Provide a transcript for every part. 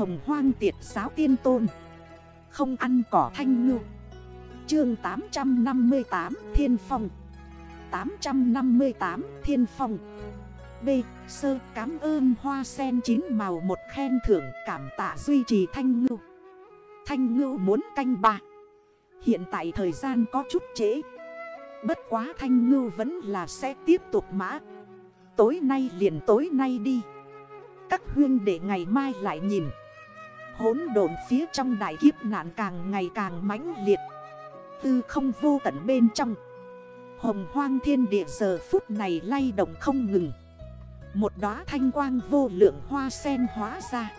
Hồng hoang tiệt giáo tiên tôn. Không ăn cỏ thanh ngư. Chương 858 Thiên Phong. 858 Thiên Phong. B. Sơ cảm ơn hoa sen chín màu một khen thưởng cảm tạ duy trì thanh ngư. Thanh ngư muốn canh bạc Hiện tại thời gian có chút trễ. Bất quá thanh ngư vẫn là sẽ tiếp tục mã. Tối nay liền tối nay đi. Các huyên để ngày mai lại nhìn. Hốn đồn phía trong đại kiếp nạn càng ngày càng mãnh liệt. Tư không vô tận bên trong. Hồng hoang thiên địa giờ phút này lay động không ngừng. Một đóa thanh quang vô lượng hoa sen hóa ra.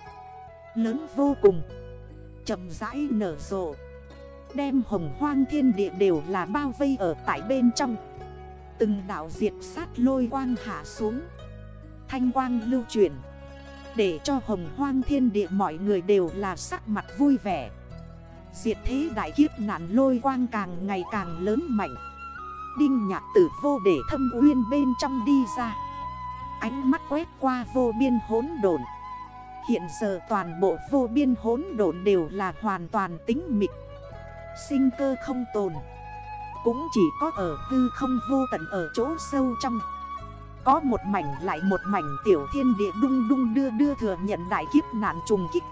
Lớn vô cùng. Chậm rãi nở rộ. Đem hồng hoang thiên địa đều là bao vây ở tại bên trong. Từng đảo diệt sát lôi quang hạ xuống. Thanh quang lưu chuyển. Để cho hồng hoang thiên địa mọi người đều là sắc mặt vui vẻ. Diệt thế đại kiếp nạn lôi quang càng ngày càng lớn mạnh. Đinh nhạc tử vô để thâm uyên bên trong đi ra. Ánh mắt quét qua vô biên hốn đồn Hiện giờ toàn bộ vô biên hốn đồn đều là hoàn toàn tính mịch. Sinh cơ không tồn. Cũng chỉ có ở tư không vô tận ở chỗ sâu trong. Có một mảnh lại một mảnh tiểu thiên địa đung đung đưa đưa thừa nhận đại kiếp nạn trùng kích.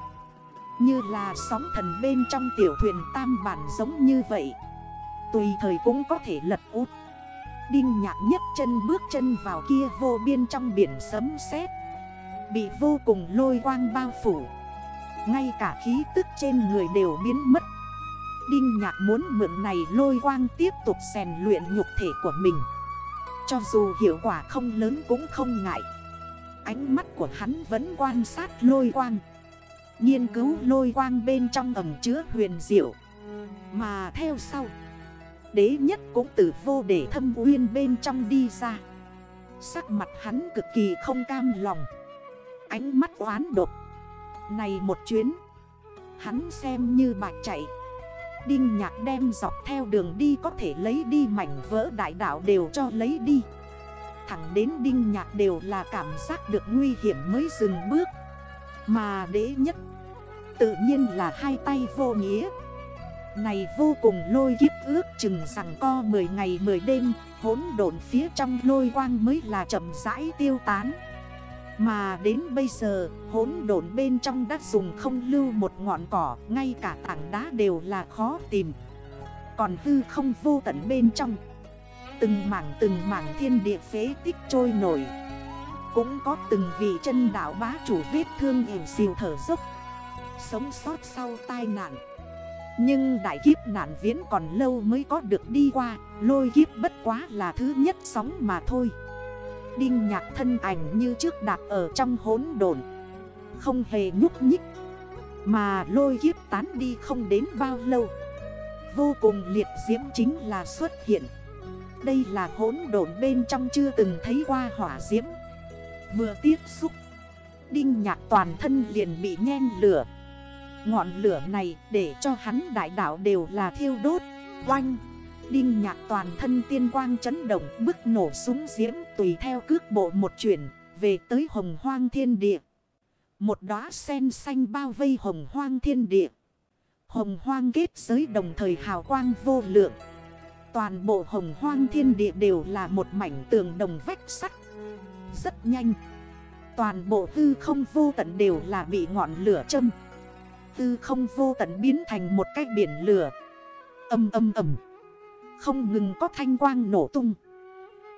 Như là sóng thần bên trong tiểu thuyền tam bản giống như vậy. Tùy thời cũng có thể lật út. Đinh nhạc nhất chân bước chân vào kia vô biên trong biển sấm sét. Bị vô cùng lôi quang bao phủ. Ngay cả khí tức trên người đều biến mất. Đinh nhạc muốn mượn này lôi quang tiếp tục rèn luyện nhục thể của mình. Cho dù hiệu quả không lớn cũng không ngại. Ánh mắt của hắn vẫn quan sát lôi quang. Nghiên cứu lôi quang bên trong ẩm chứa huyền diệu. Mà theo sau, Đế nhất cũng từ vô để thâm uyên bên trong đi ra. Sắc mặt hắn cực kỳ không cam lòng. Ánh mắt oán độc. Này một chuyến, Hắn xem như bạc chạy. Đinh nhạc đem dọc theo đường đi có thể lấy đi mảnh vỡ đại đảo đều cho lấy đi. Thẳng đến đinh nhạc đều là cảm giác được nguy hiểm mới dừng bước. Mà đế nhất, Tự nhiên là hai tay vô nghĩa. Này vô cùng lôi kiếp ước chừng rằng co 10 ngày 10 đêm Hốn độn phía trong lôi quang mới là chậm rãi tiêu tán mà đến bây giờ hốn độn bên trong đã dùng không lưu một ngọn cỏ, Ngay cả tảng đá đều là khó tìm. Còn hư không vô tận bên trong. Từng mảng từng mảng thiên địa phế tích trôi nổi. Cũng có từng vị chân đảo bá chủ vết thương hiểu siêu thở dốc. Sống sót sau tai nạn. Nhưng đại kiếp nạn viễn còn lâu mới có được đi qua, Lôi kiếp bất quá là thứ nhất sóng mà thôi. Đinh nhạc thân ảnh như trước đạp ở trong hốn đồn Không hề nhúc nhích, Mà lôi kiếp tán đi không đến bao lâu. Vô cùng liệt diễm chính là xuất hiện. Đây là hốn đồn bên trong chưa từng thấy qua hỏa diễm. Vừa tiếp xúc, Đinh nhạc toàn thân liền bị nhen lửa. Ngọn lửa này để cho hắn đại đảo đều là thiêu đốt, Oanh. Đinh nhạc toàn thân tiên quang chấn động, bức nổ súng diễm tùy theo cước bộ một chuyển, về tới hồng hoang thiên địa. Một đóa sen xanh bao vây hồng hoang thiên địa. Hồng hoang kết giới đồng thời hào quang vô lượng. Toàn bộ hồng hoang thiên địa đều là một mảnh tường đồng vách sắt. Rất nhanh. Toàn bộ tư không vô tận đều là bị ngọn lửa châm. Tư không vô tận biến thành một cái biển lửa. Âm âm ầm. Không ngừng có thanh quang nổ tung.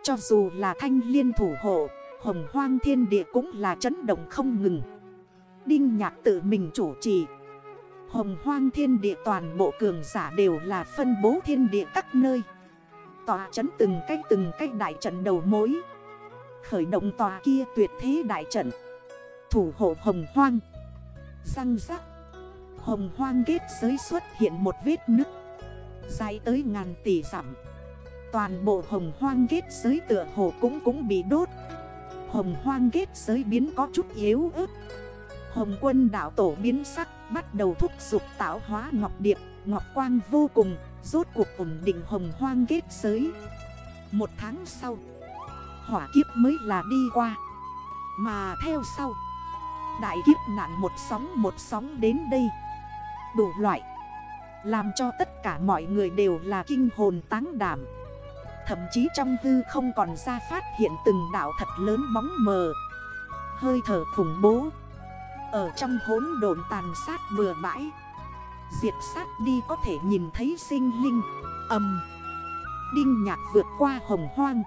Cho dù là thanh liên thủ hộ, Hồng hoang thiên địa cũng là chấn động không ngừng. Đinh nhạc tự mình chủ trì. Hồng hoang thiên địa toàn bộ cường giả đều là phân bố thiên địa các nơi. Tòa chấn từng cách từng cách đại trận đầu mối. Khởi động tòa kia tuyệt thế đại trận. Thủ hộ hồng hoang. Răng rắc. Hồng hoang kết giới xuất hiện một vết nứt. Dài tới ngàn tỷ dặm. Toàn bộ hồng hoang kết giới tựa hồ cũng cũng bị đốt. Hồng hoang kết giới biến có chút yếu ớt. Hồng quân đảo tổ biến sắc, Bắt đầu thúc dục tạo hóa ngọc điệp, Ngọc quang vô cùng, Rốt cuộc ổn định hồng hoang kết giới. Một tháng sau, Hỏa kiếp mới là đi qua. Mà theo sau, Đại kiếp nạn một sóng một sóng đến đây. Đủ loại làm cho tất cả mọi người đều là kinh hồn táng đảm. Thậm chí trong hư không còn ra phát hiện từng đảo thật lớn bóng mờ. Hơi thở khủng bố. Ở trong hốn đồn tàn sát bừa bãi, Diệt sát đi có thể nhìn thấy sinh linh. Âm. Đinh nhạc vượt qua hồng hoang.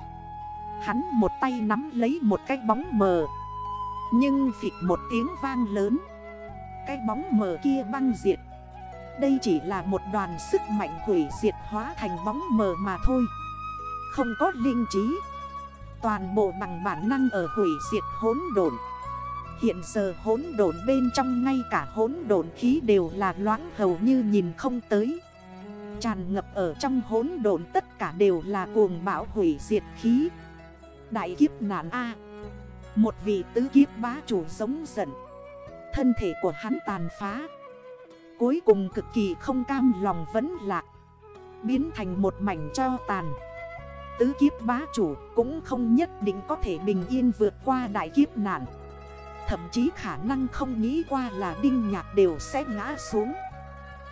Hắn một tay nắm lấy một cái bóng mờ. Nhưng phịch một tiếng vang lớn. Cái bóng mờ kia băng diệt. Đây chỉ là một đoàn sức mạnh hủy diệt hóa thành bóng mờ mà thôi. Không có linh trí. Toàn bộ bằng bản năng ở hủy diệt hốn đồn Hiện giờ hốn đồn bên trong ngay cả hốn đồn khí đều là loãng hầu như nhìn không tới. Tràn ngập ở trong hốn đồn tất cả đều là cuồng bão hủy diệt khí. Đại kiếp nạn A. Một vị tứ kiếp bá chủ giống giận. Thân thể của hắn tàn phá. Cuối cùng cực kỳ không cam lòng vẫn lạc. Biến thành một mảnh cho tàn. Tứ kiếp bá chủ cũng không nhất định có thể bình yên vượt qua đại kiếp nạn. Thậm chí khả năng không nghĩ qua là đinh nhạc đều sẽ ngã xuống.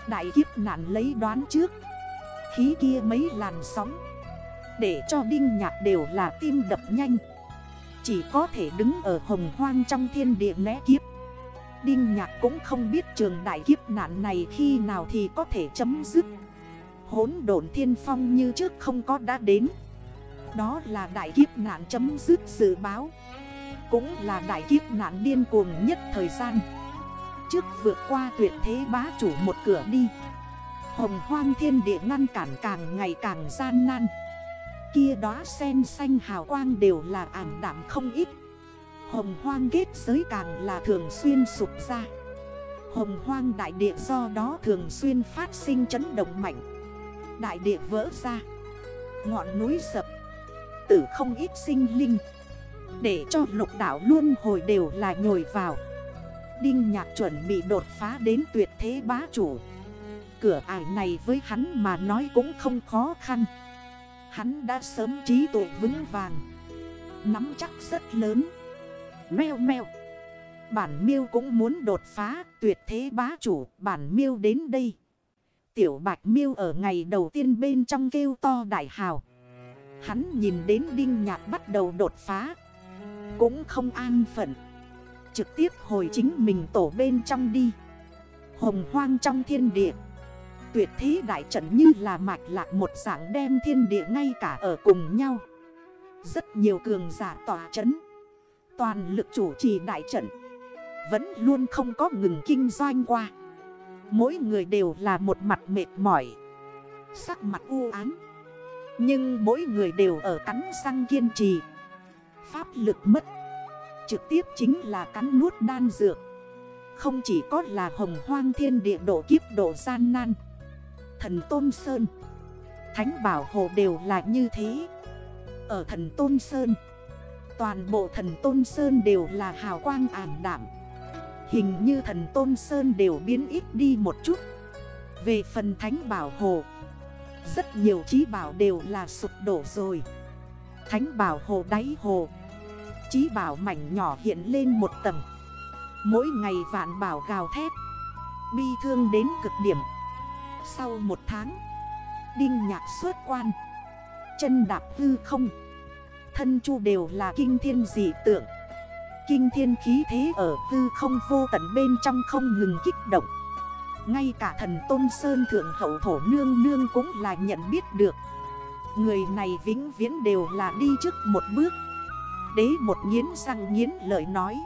Đại kiếp nạn lấy đoán trước. Khí kia mấy làn sóng. Để cho đinh nhạc đều là tim đập nhanh. Chỉ có thể đứng ở hồng hoang trong thiên địa né kiếp. Đinh nhạc cũng không biết trường đại kiếp nạn này khi nào thì có thể chấm dứt. Hốn độn thiên phong như trước không có đã đến. Đó là đại kiếp nạn chấm dứt dự báo. Cũng là đại kiếp nạn điên cuồng nhất thời gian. Trước vượt qua tuyệt thế bá chủ một cửa đi. Hồng hoang thiên địa ngăn cản càng ngày càng gian nan. Kia đó sen xanh hào quang đều là ảm đảm không ít. Hồng hoang kết giới càng là thường xuyên sụp ra. Hồng hoang đại địa do đó thường xuyên phát sinh chấn động mạnh. Đại địa vỡ ra. Ngọn núi sập. Tử không ít sinh linh. Để cho lục đảo luôn hồi đều là nhồi vào. Đinh nhạc chuẩn bị đột phá đến tuyệt thế bá chủ. Cửa ải này với hắn mà nói cũng không khó khăn. Hắn đã sớm trí tuệ vững vàng. Nắm chắc rất lớn. Mèo mèo. Bản miêu cũng muốn đột phá, tuyệt thế bá chủ, Bản miêu đến đây. Tiểu bạch miêu ở ngày đầu tiên bên trong kêu to đại hào. Hắn nhìn đến đinh nhạc bắt đầu đột phá. Cũng không an phận. Trực tiếp hồi chính mình tổ bên trong đi. Hồng hoang trong thiên địa. Tuyệt thế đại trận như là mạch lạc một dạng đem thiên địa ngay cả ở cùng nhau. Rất nhiều cường giả tỏa chấn. Toàn lực chủ trì đại trận. Vẫn luôn không có ngừng kinh doanh qua. Mỗi người đều là một mặt mệt mỏi, Sắc mặt u ám. Nhưng mỗi người đều ở cắn răng kiên trì. Pháp lực mất. Trực tiếp chính là cắn nuốt đan dược. Không chỉ có là hồng hoang thiên địa độ kiếp độ gian nan. Thần Tôn Sơn, Thánh Bảo Hồ đều là như thế. Ở thần Tôn Sơn Toàn bộ thần Tôn Sơn đều là hào quang ảm đảm Hình như thần Tôn Sơn đều biến ít đi một chút. Về phần Thánh Bảo Hồ, Rất nhiều trí bảo đều là sụp đổ rồi. Thánh Bảo Hồ đáy hồ, Chí bảo mảnh nhỏ hiện lên một tầng. Mỗi ngày vạn bảo gào thét, Bi thương đến cực điểm. Sau một tháng, Đinh nhạc xuất quan, Chân đạp hư không. Thân chu đều là kinh thiên dị tượng. Kinh thiên khí thế ở hư không vô tận bên trong không ngừng kích động. Ngay cả thần Tôn Sơn Thượng Hậu Thổ Nương Nương cũng là nhận biết được. Người này vĩnh viễn đều là đi trước một bước. Đế một nghiến răng nghiến lời nói.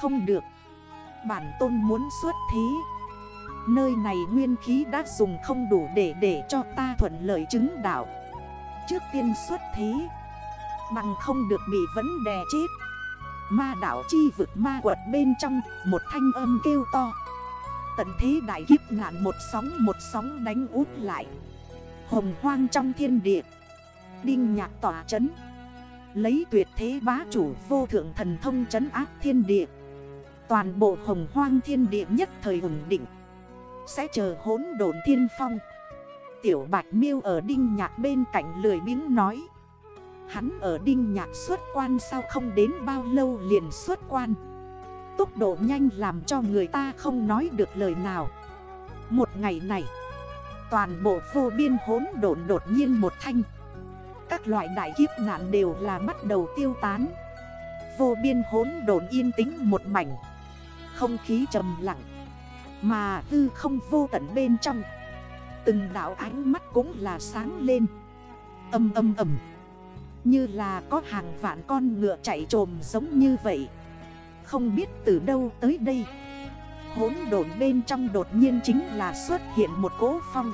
Không được. Bản tôn muốn xuất thí Nơi này nguyên khí đã dùng không đủ để để cho ta thuận lợi chứng đạo. Trước tiên xuất thí Bằng không được bị vấn đè chết. Ma đảo chi vực ma quật bên trong, Một thanh âm kêu to. Tận thế đại kiếp nạn một sóng một sóng đánh út lại. Hồng hoang trong thiên địa. Đinh nhạc tỏa chấn. Lấy tuyệt thế bá chủ vô thượng thần thông trấn áp thiên địa. Toàn bộ hồng hoang thiên địa nhất thời ổn định. Sẽ chờ hốn đồn thiên phong. Tiểu bạch miêu ở đinh nhạc bên cạnh lười biếng nói. Hắn ở đinh nhạc xuất quan sao không đến bao lâu liền xuất quan. Tốc độ nhanh làm cho người ta không nói được lời nào. Một ngày này, Toàn bộ vô biên hốn độn đột nhiên một thanh. Các loại đại kiếp nạn đều là bắt đầu tiêu tán. Vô biên hốn độn yên tĩnh một mảnh. Không khí trầm lặng, Mà hư không vô tận bên trong. Từng đảo ánh mắt cũng là sáng lên. Âm âm ầm. Như là có hàng vạn con ngựa chạy trồm giống như vậy. Không biết từ đâu tới đây. Hốn đồn bên trong đột nhiên chính là xuất hiện một cỗ phong.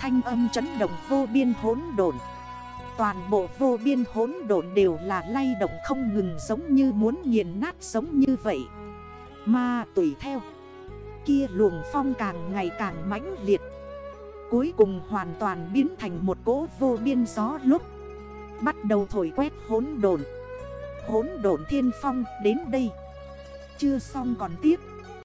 Thanh âm chấn động vô biên hốn đồn Toàn bộ vô biên hốn đồn đều là lay động không ngừng giống như muốn nghiền nát giống như vậy. Mà tùy theo, Kia luồng phong càng ngày càng mãnh liệt. Cuối cùng hoàn toàn biến thành một cỗ vô biên gió lúc. Bắt đầu thổi quét hốn đồn Hốn đồn thiên phong đến đây. Chưa xong còn tiếp.